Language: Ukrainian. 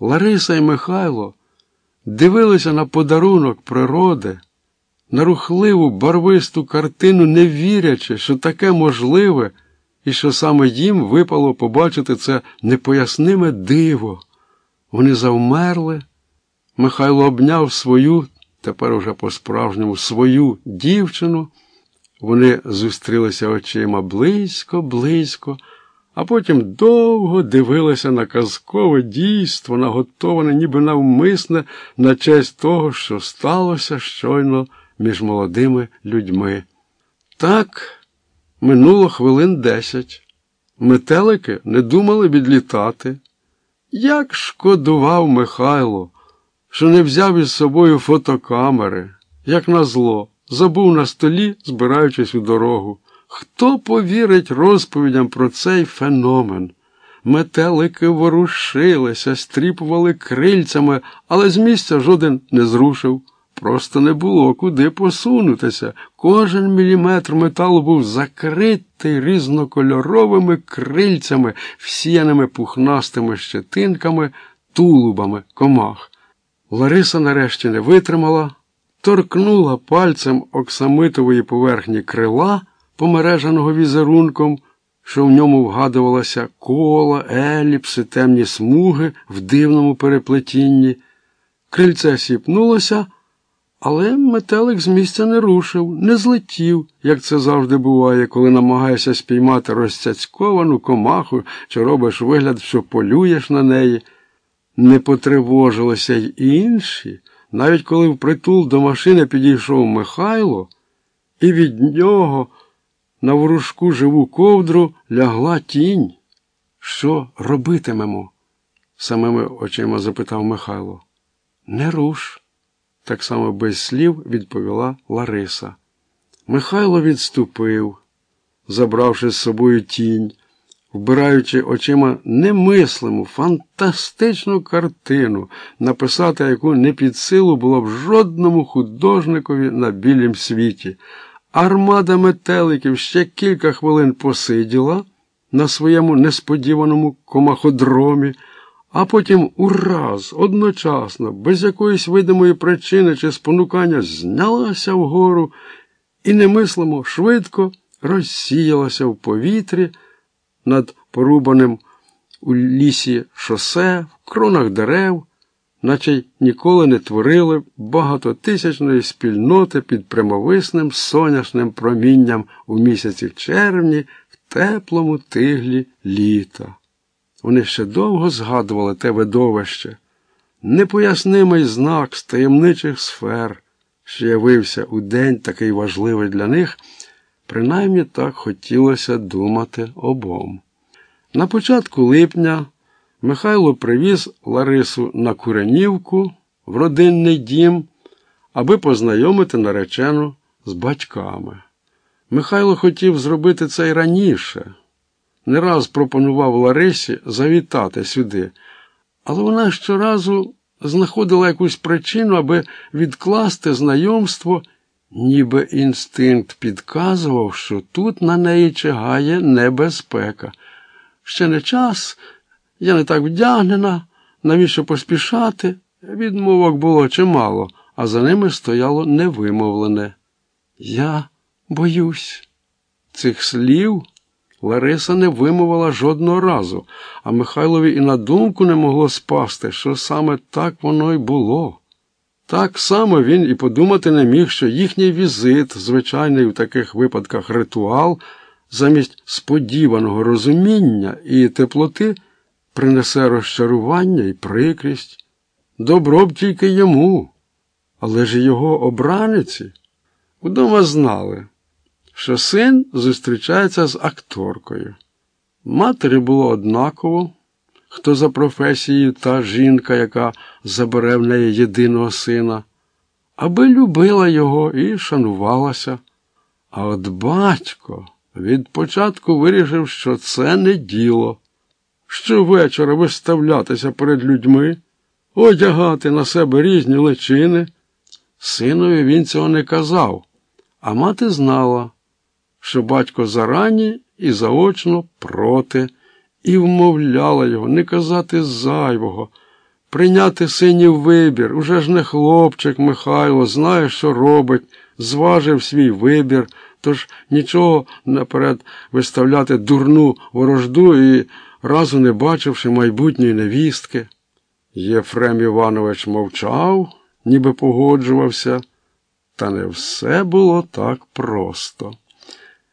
Лариса і Михайло дивилися на подарунок природи, на рухливу барвисту картину, не вірячи, що таке можливе, і що саме їм випало побачити це непоясниме диво. Вони завмерли. Михайло обняв свою, тепер уже по-справжньому, свою дівчину. Вони зустрілися очима близько, близько, а потім довго дивилися на казкове дійство, наготоване ніби навмисне на честь того, що сталося щойно між молодими людьми. Так минуло хвилин десять. Метелики не думали відлітати. Як шкодував Михайло, що не взяв із собою фотокамери, як назло, забув на столі, збираючись у дорогу. Хто повірить розповідям про цей феномен? Метелики ворушилися, стріпували крильцями, але з місця жоден не зрушив. Просто не було куди посунутися. Кожен міліметр металу був закритий різнокольоровими крильцями, всіяними пухнастими щетинками, тулубами комах. Лариса нарешті не витримала, торкнула пальцем оксамитової поверхні крила, помереженого візерунком, що в ньому вгадувалося кола, еліпси, темні смуги в дивному переплетінні. Крильце сіпнулося. Але метелик з місця не рушив, не злетів, як це завжди буває, коли намагаєшся спіймати розцяцьковану комаху чи робиш вигляд, що полюєш на неї. Не потривожилися й інші, навіть коли впритул до машини підійшов Михайло, і від нього на ворушку живу ковдру лягла тінь. Що робитимемо? самими очима запитав Михайло. Не руш так само без слів відповіла Лариса. Михайло відступив, забравши з собою тінь, вбираючи очима немислиму, фантастичну картину, написати яку не під силу було б жодному художникові на білім світі. Армада метеликів ще кілька хвилин посиділа на своєму несподіваному комаходромі а потім ураз, одночасно, без якоїсь видимої причини чи спонукання, знялася вгору і немислимо швидко розсіялася в повітрі над порубаним у лісі шосе, в кронах дерев, наче й ніколи не творили багатотисячної спільноти під прямовисним соняшним промінням у місяці червні в теплому тиглі літа. Вони ще довго згадували те видовище, непояснимий знак з таємничих сфер, що явився у день такий важливий для них, принаймні так хотілося думати обом. На початку липня Михайло привіз Ларису на Куренівку в родинний дім, аби познайомити наречену з батьками. Михайло хотів зробити це й раніше не раз пропонував Ларисі завітати сюди, але вона щоразу знаходила якусь причину, аби відкласти знайомство, ніби інстинкт підказував, що тут на неї чигає небезпека. Ще не час, я не так вдягнена, навіщо поспішати? Відмовок було чимало, а за ними стояло невимовлене. Я боюсь цих слів. Лариса не вимовила жодного разу, а Михайлові і на думку не могло спасти, що саме так воно й було. Так само він і подумати не міг, що їхній візит, звичайний в таких випадках ритуал, замість сподіваного розуміння і теплоти принесе розчарування і прикрість. Добро б тільки йому, але ж його обраниці удома знали що син зустрічається з акторкою. Матері було однаково, хто за професією та жінка, яка забере в неї єдиного сина, аби любила його і шанувалася. А от батько від початку вирішив, що це не діло. Щовечора виставлятися перед людьми, одягати на себе різні личини. Синові він цього не казав, а мати знала що батько зарані і заочно проти, і вмовляла його не казати зайвого, прийняти синів вибір. Уже ж не хлопчик Михайло, знає, що робить, зважив свій вибір, тож нічого наперед виставляти дурну ворожду і разу не бачивши майбутньої невістки. Єфрем Іванович мовчав, ніби погоджувався, та не все було так просто.